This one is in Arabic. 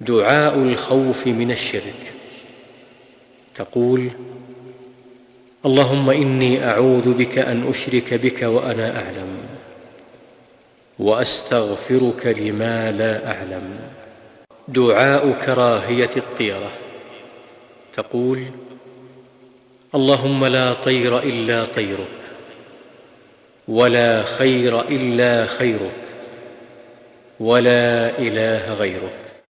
دعاء الخوف من الشرك. تقول اللهم إني أعوذ بك أن أشرك بك وأنا أعلم وأستغفرك لما لا أعلم. دعاء كراهيه الطيرة. تقول اللهم لا طير إلا طيرك ولا خير إلا خيرك ولا إله غيرك.